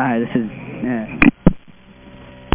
Hi, this is uh,